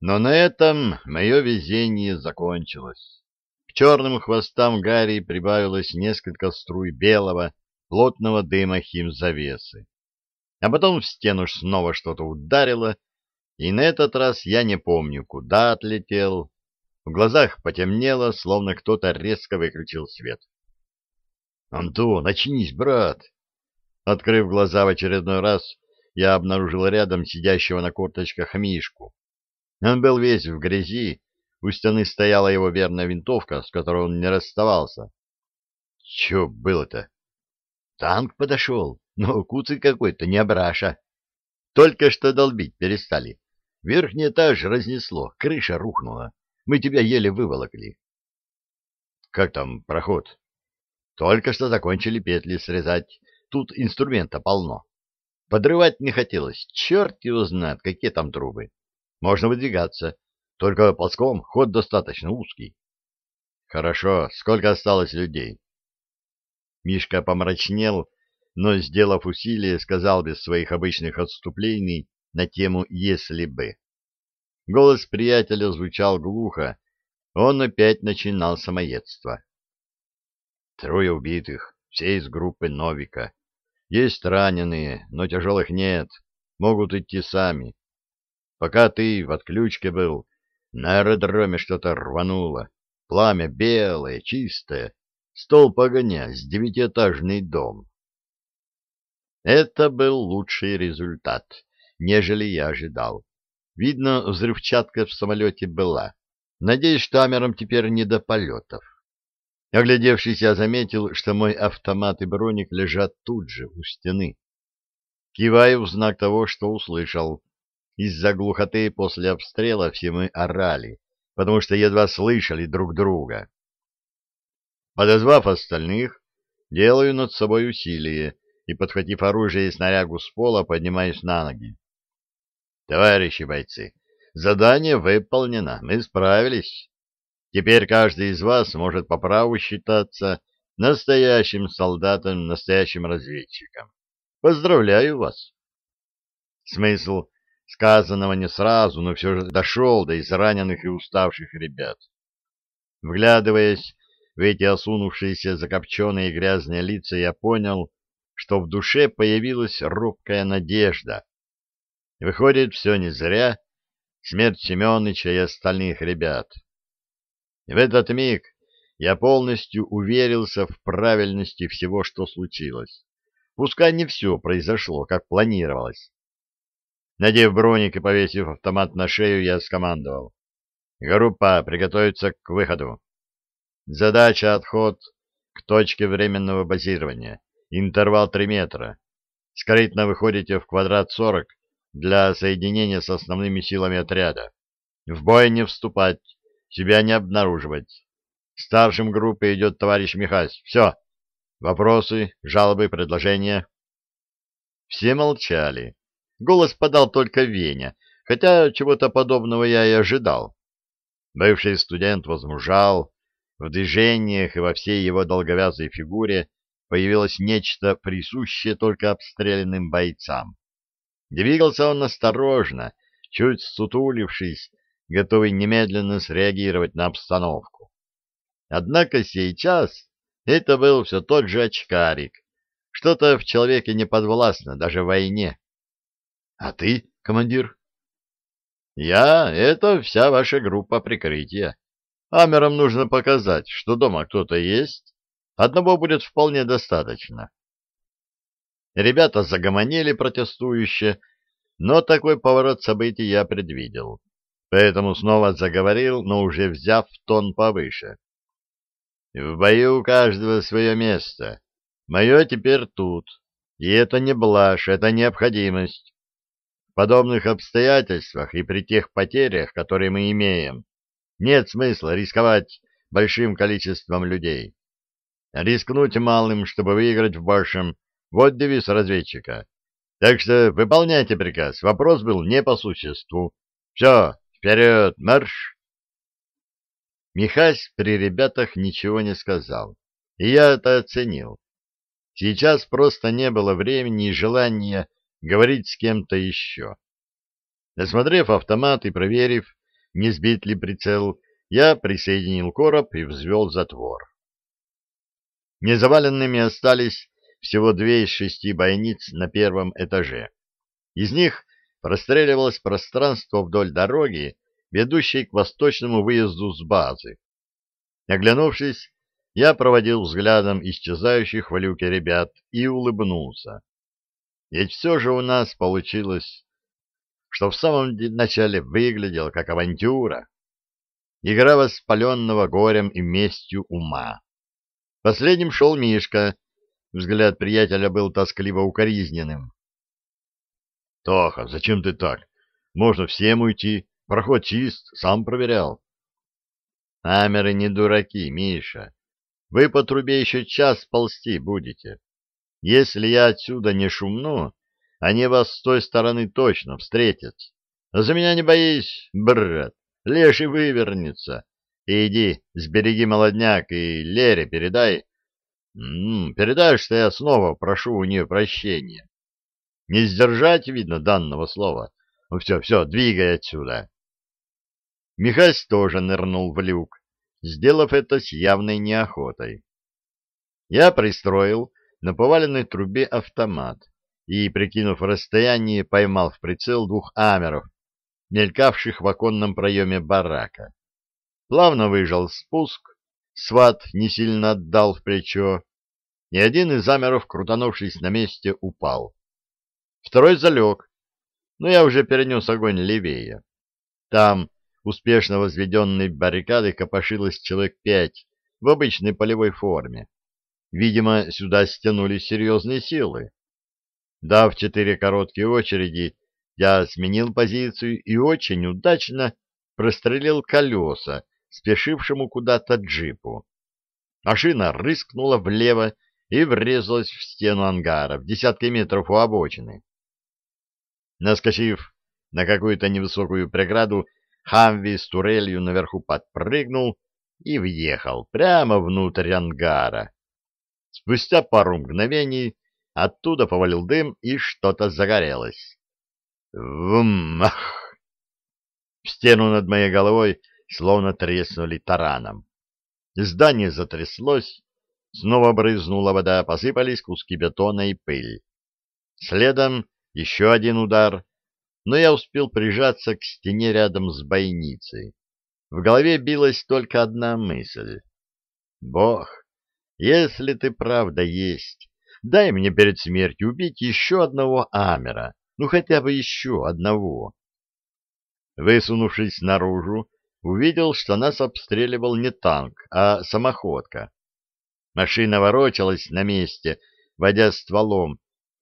Но на этом мое везение закончилось. К черным хвостам Гарри прибавилось несколько струй белого, плотного дыма химзавесы. А потом в стену снова что-то ударило, и на этот раз я не помню, куда отлетел. В глазах потемнело, словно кто-то резко выключил свет. — Антон, очнись, брат! Открыв глаза в очередной раз, я обнаружил рядом сидящего на корточках Мишку. Он был весь в грязи, у стены стояла его верная винтовка, с которой он не расставался. — Че было-то? — Танк подошел, но куцый какой-то, не обраша. Только что долбить перестали. Верхний этаж разнесло, крыша рухнула. Мы тебя еле выволокли. — Как там проход? — Только что закончили петли срезать. Тут инструмента полно. Подрывать не хотелось. Черт его знает, какие там трубы. Можно выдвигаться. Только ползком ход достаточно узкий. Хорошо. Сколько осталось людей? Мишка помрачнел, но, сделав усилие, сказал без своих обычных отступлений на тему «если бы». Голос приятеля звучал глухо. Он опять начинал самоедство. Трое убитых, все из группы Новика. Есть раненые, но тяжелых нет, могут идти сами. Пока ты в отключке был, на аэродроме что-то рвануло. Пламя белое, чистое, столб огня с девятиэтажный дом. Это был лучший результат, нежели я ожидал. Видно, взрывчатка в самолете была. Надеюсь, штамерам теперь не до полетов. Оглядевшись, я заметил, что мой автомат и броник лежат тут же, у стены. Киваю в знак того, что услышал. Из-за глухоты после обстрела все мы орали, потому что едва слышали друг друга. Подозвав остальных, делаю над собой усилие и, подхватив оружие и снарягу с пола, поднимаюсь на ноги. Товарищи бойцы, задание выполнено, мы справились. Теперь каждый из вас может по праву считаться настоящим солдатом, настоящим разведчиком. Поздравляю вас. Смысл сказанного не сразу, но все же дошел до израненных и уставших ребят. Вглядываясь в эти осунувшиеся, закопченные грязные лица, я понял, что в душе появилась робкая надежда. Выходит, все не зря, смерть Семеныча и остальных ребят. В этот миг я полностью уверился в правильности всего, что случилось. Пускай не все произошло, как планировалось. Надев броник и повесив автомат на шею, я скомандовал. Группа, приготовиться к выходу. Задача отход к точке временного базирования. Интервал 3 метра. Скрытно выходите в квадрат 40 для соединения с основными силами отряда. В бой не вступать себя не обнаруживать. Старшим группы идет товарищ Михась. Все. Вопросы, жалобы, предложения? Все молчали. Голос подал только Веня, хотя чего-то подобного я и ожидал. Бывший студент возмужал, в движениях и во всей его долговязой фигуре появилось нечто присущее только обстрелянным бойцам. Двигался он осторожно, чуть сутулившись, готовый немедленно среагировать на обстановку. Однако сейчас это был все тот же очкарик. Что-то в человеке не подвластно, даже войне. — А ты, командир? — Я — это вся ваша группа прикрытия. Амерам нужно показать, что дома кто-то есть. Одного будет вполне достаточно. Ребята загомонили протестующе, но такой поворот событий я предвидел поэтому снова заговорил, но уже взяв тон повыше. В бою у каждого свое место. Мое теперь тут. И это не блажь, это необходимость. Подобных обстоятельствах и при тех потерях, которые мы имеем, нет смысла рисковать большим количеством людей. Рискнуть малым, чтобы выиграть в большем. Вот девиз разведчика. Так что выполняйте приказ. Вопрос был не по существу. Все, Вперед, марш! Михась при ребятах ничего не сказал, и я это оценил. Сейчас просто не было времени и желания говорить с кем-то еще. Осмотрев автомат и проверив, не сбит ли прицел, я присоединил короб и взвел затвор. Незаваленными остались всего две из шести бойниц на первом этаже. Из них простреливалось пространство вдоль дороги, ведущей к восточному выезду с базы. Оглянувшись, я проводил взглядом исчезающих в люке ребят и улыбнулся. Ведь все же у нас получилось, что в самом начале выглядело как авантюра. Игра воспаленного горем и местью ума. Последним шел Мишка. Взгляд приятеля был тоскливо укоризненным. — Тоха, зачем ты так? Можно всем уйти. Проход чист, сам проверял. — Амеры не дураки, Миша. Вы по трубе еще час ползти будете. Если я отсюда не шумну, они вас с той стороны точно встретят. А за меня не боись, брат, леший вывернется. иди, сбереги молодняк и Лере передай. М -м, передай, что я снова прошу у нее прощения. Не сдержать, видно, данного слова. Ну все, все, двигай отсюда. Михась тоже нырнул в люк сделав это с явной неохотой. Я пристроил на поваленной трубе автомат и, прикинув расстояние, поймал в прицел двух амеров, мелькавших в оконном проеме барака. Плавно выжал спуск, сват не сильно отдал в плечо, и один из амеров, крутанувшись на месте, упал. Второй залег, но я уже перенес огонь левее. Там успешно возведенной баррикады копошилось человек пять в обычной полевой форме. Видимо, сюда стянулись серьезные силы. Дав четыре короткие очереди, я сменил позицию и очень удачно прострелил колеса, спешившему куда-то джипу. Машина рыскнула влево и врезалась в стену ангара в десятки метров у обочины. Наскочив на какую-то невысокую преграду, Хамви с турелью наверху подпрыгнул и въехал прямо внутрь ангара. Спустя пару мгновений оттуда повалил дым, и что-то загорелось. Вмах! В стену над моей головой словно треснули тараном. Здание затряслось, снова брызнула вода, посыпались куски бетона и пыль. Следом еще один удар, но я успел прижаться к стене рядом с бойницей. В голове билась только одна мысль. «Бог, если ты правда есть, дай мне перед смертью убить еще одного Амера, ну хотя бы еще одного». Высунувшись наружу, увидел, что нас обстреливал не танк, а самоходка. Машина ворочалась на месте, водя стволом,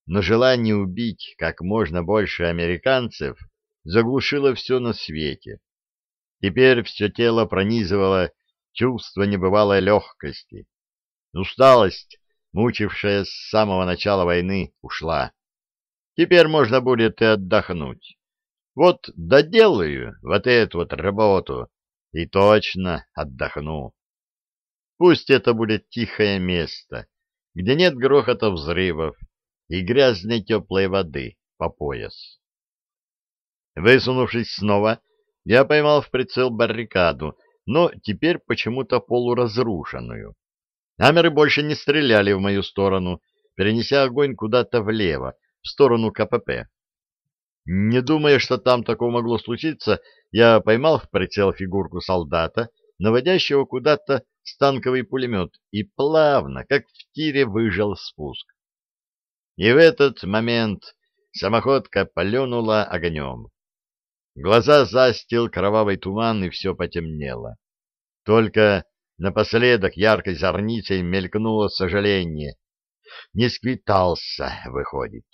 но желание убить как можно больше американцев заглушило все на свете. Теперь все тело пронизывало чувство небывалой легкости. Усталость, мучившая с самого начала войны, ушла. Теперь можно будет и отдохнуть. Вот доделаю вот эту вот работу и точно отдохну. Пусть это будет тихое место, где нет грохота взрывов, и грязной теплой воды по пояс. Высунувшись снова, я поймал в прицел баррикаду, но теперь почему-то полуразрушенную. Амеры больше не стреляли в мою сторону, перенеся огонь куда-то влево, в сторону КПП. Не думая, что там такого могло случиться, я поймал в прицел фигурку солдата, наводящего куда-то станковый пулемет, и плавно, как в тире, выжал спуск. И в этот момент самоходка паленула огнем. Глаза застил кровавый туман, и все потемнело. Только напоследок яркой зорницей мелькнуло сожаление. Не сквитался, выходит.